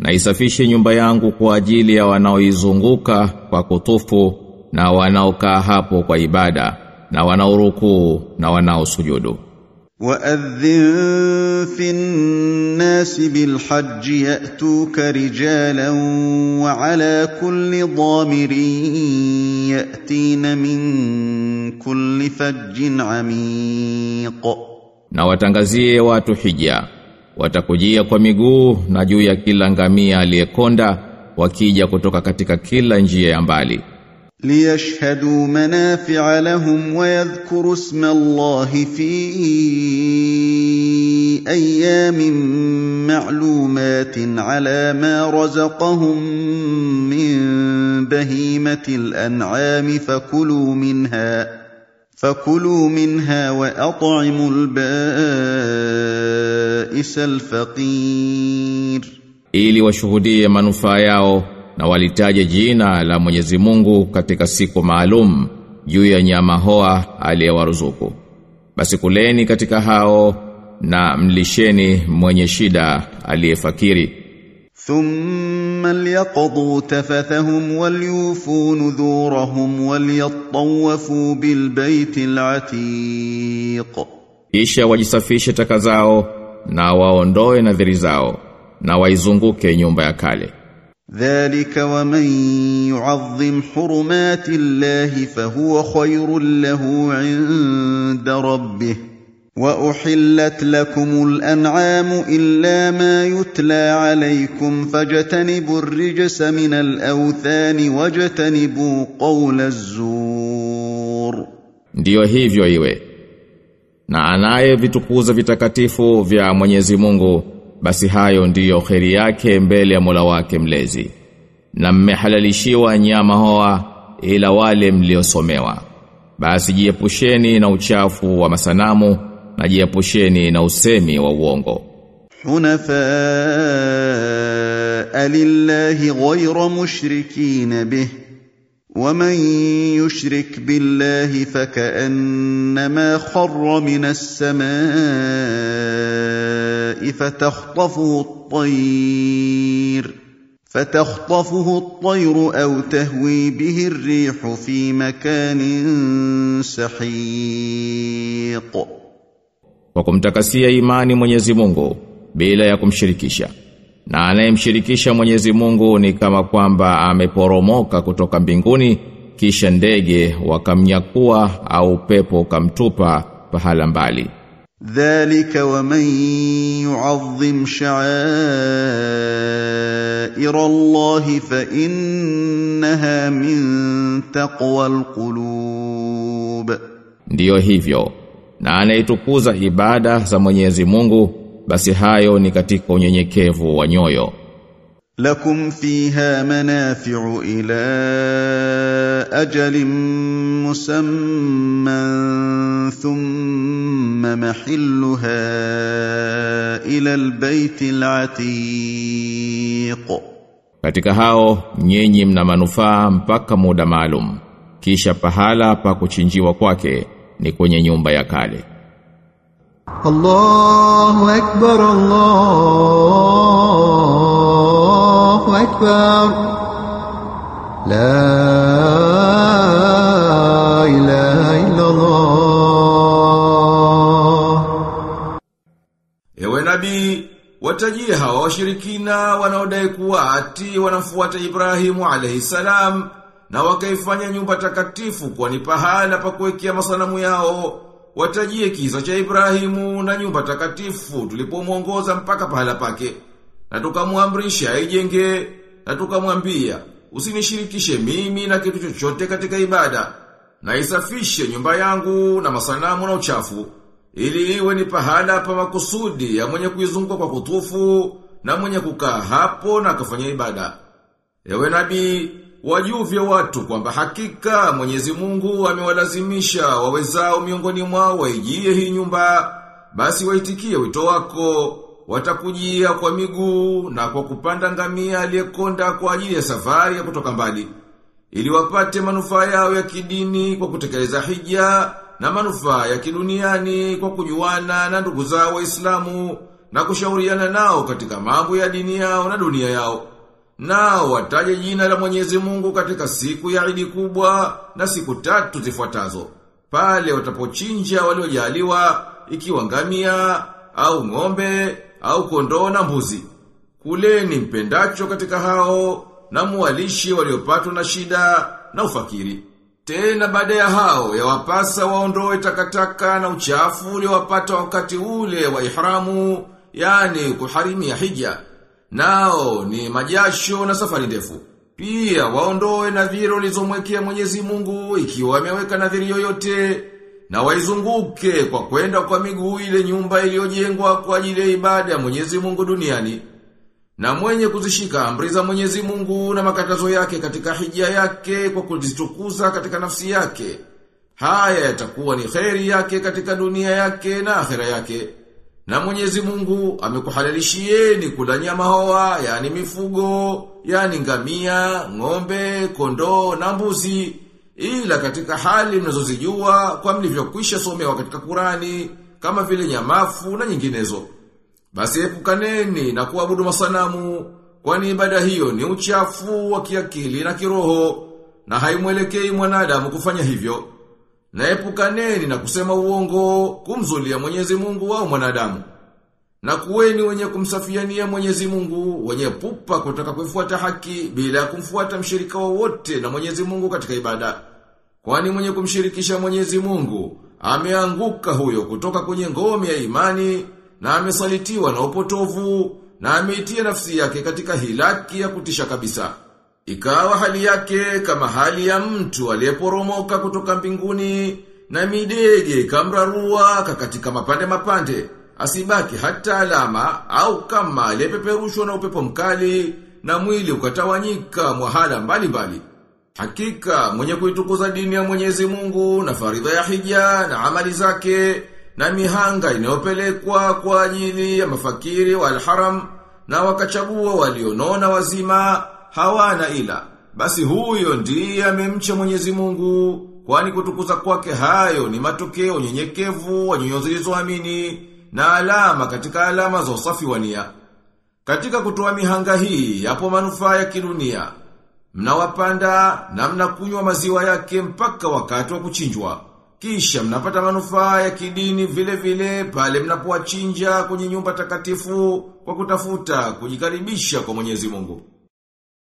na isafishe nyumba yangu kwa ajili ya wanaoizunguka kwa kutufu na wanaokaa hapo kwa ibada na wanaorukuu na wanaosujudu وأذن في الناس بالحج يأتوك رجالا وعلى كل ضامر يأتين من كل فج عميق na watangazie watu hija watakujia kwa miguu na juu ya kila ngamia aliyekonda wakija kutoka katika kila njia ya mbali. Liyashhadu manafi'a lahum wa yadhkuru isma Allahi fi ayamin ma'lumatin ala ma razaqahum min bahimati al-an'ami fakulu minha. فكلوا منها واطعموا البائس الفقير ili washuhudie manufaa yao na walitaje jina la Mwenyezi Mungu katika siku maalum juu ya nyama hoa aliyewaruzuku basi kuleni katika hao na mlisheni mwenye shida aliyefakiri ثم ليقضوا تفثهم وليوفوا نذورهم وليطوفوا بالبيت العتيق kisha wajisafishe taka zao na waondoe nadhiri zao na waizunguke nyumba ya kale ذلك ومن يعظم حرمات الله فهو خير له عند ربه واحلت لكم الانعام الا ما يتلى عليكم فاجتنبوا الرجس من الاوثان واجتنبوا قول الزور ndiyo hivyo iwe na anaye vitukuza vitakatifu vya Mwenyezi Mungu basi hayo ndiyo kheri yake mbele ya Mola wake mlezi na mmehalalishiwa nyama hoa ila wale mliosomewa basi jiepusheni na uchafu wa masanamu na jiepusheni na usemi wa uongo. حنفاء لله غير مشركين به ومن يشرك بالله فكأنما خر من السماء فتخطفه الطير فتخطفه الطير أو تهوي به الريح في مكان سحيق. kwa kumtakasia imani Mwenyezi Mungu bila ya kumshirikisha. Na anayemshirikisha Mwenyezi Mungu ni kama kwamba ameporomoka kutoka mbinguni kisha ndege wakamnyakua au pepo kamtupa pahala mbali. Dhalika wa man yu'azzim sha'aira Allah fa innaha min taqwa alqulub. Ndiyo hivyo na anaitukuza ibada za Mwenyezi Mungu basi hayo ni katika unyenyekevu wa nyoyo. Lakum fiha manafi'u ila ajalin musamman thumma mahilluha ila albayti alatiq. Katika hao nyinyi mna manufaa mpaka muda maalum. Kisha pahala pa kuchinjiwa kwake ni kwenye nyumba ya kale. Allahu akbar Allahu akbar. La ilaha illa Allah Ewe nabii watajie hawa washirikina wanaodai kuwa ati wanamfuata Ibrahimu alayhi salam na wakaifanya nyumba takatifu kwa ni pahala pa kuwekea masanamu yao. Watajie kisa cha Ibrahimu na nyumba takatifu tulipomuongoza mpaka pahala pake. Na tukamwamrisha aijenge na tukamwambia usinishirikishe mimi na kitu chochote katika ibada. Na isafishe nyumba yangu na masanamu na uchafu ili iwe ni pahala pa makusudi ya mwenye kuizunguka kwa kutufu na mwenye kukaa hapo na kufanya ibada. Ewe nabii, wajuvye watu kwamba hakika Mwenyezi Mungu amewalazimisha wawezao miongoni mwao waijie hii nyumba, basi waitikie wito wako, watakujia kwa miguu na kwa kupanda ngamia aliyekonda kwa ajili ya safari ya kutoka mbali, ili wapate manufaa yao ya kidini kwa kutekeleza hija na manufaa ya kiduniani kwa kujuana na ndugu zao Waislamu na kushauriana nao katika mambo ya dini yao na dunia yao. Nao wataje jina la Mwenyezi Mungu katika siku ya Idi kubwa na siku tatu zifuatazo. Pale watapochinja waliojaliwa ikiwa ngamia au ng'ombe au kondoo na mbuzi. Kuleni mpendacho katika hao na muwalishi waliopatwa na shida na ufakiri. Tena baada ya hao yawapasa waondoe takataka na uchafu uliowapata wakati ule wa ihramu, yani kuharimia hija. Nao ni majasho na safari ndefu. Pia waondoe nadhiri ulizomwekea Mwenyezi Mungu ikiwa ameweka nadhiri yoyote na waizunguke kwa kwenda kwa miguu ile nyumba iliyojengwa kwa ajili ya ibada ya Mwenyezi Mungu duniani. Na mwenye kuzishika amri za Mwenyezi Mungu na makatazo yake katika hija yake kwa kuzitukuza katika nafsi yake. Haya yatakuwa ni kheri yake katika dunia yake na akhera yake. Na Mwenyezi Mungu amekuhalalishieni kula nyama hoa, yani mifugo, yani ngamia, ng'ombe, kondoo na mbuzi, ila katika hali mnazozijua kwa mlivyokwisha somewa katika Kurani kama vile nyamafu na nyinginezo. Basi epukaneni na kuabudu masanamu, kwani ibada hiyo ni uchafu wa kiakili na kiroho, na haimwelekei mwanadamu kufanya hivyo. Na epukaneni na kusema uongo, kumzulia Mwenyezi Mungu wao mwanadamu. Na kuweni wenye kumsafiania Mwenyezi Mungu, wenye pupa kutaka kuifuata haki bila kumfuata mshirika wowote na Mwenyezi Mungu katika ibada. Kwani mwenye kumshirikisha Mwenyezi Mungu, ameanguka huyo kutoka kwenye ngome ya imani na amesalitiwa na upotovu na ameitia nafsi yake katika hilaki ya kutisha kabisa. Ikawa hali yake kama hali ya mtu aliyeporomoka kutoka mbinguni na midege kamrarua kakatika mapande mapande asibaki hata alama au kama aliyepeperushwa na upepo mkali na mwili ukatawanyika mwahala mbalimbali. Hakika mwenye kuitukuza dini ya Mwenyezi Mungu na faridha ya hija na amali zake na mihanga inayopelekwa kwa ajili ya mafakiri wa alharam na wakachagua walionona wazima hawana ila. Basi huyo ndiye amemcha Mwenyezi Mungu. Kwani kutukuza kwake hayo ni matokeo nyenyekevu wa nyoyo zilizoamini na alama katika alama za usafi wa nia. Katika kutoa mihanga hii yapo manufaa ya kidunia. Mnawapanda na mnakunywa maziwa yake mpaka wakati wa kuchinjwa. Kisha mnapata manufaa ya kidini vile vile pale mnapowachinja kwenye nyumba takatifu kwa kutafuta kujikaribisha kwa Mwenyezi Mungu.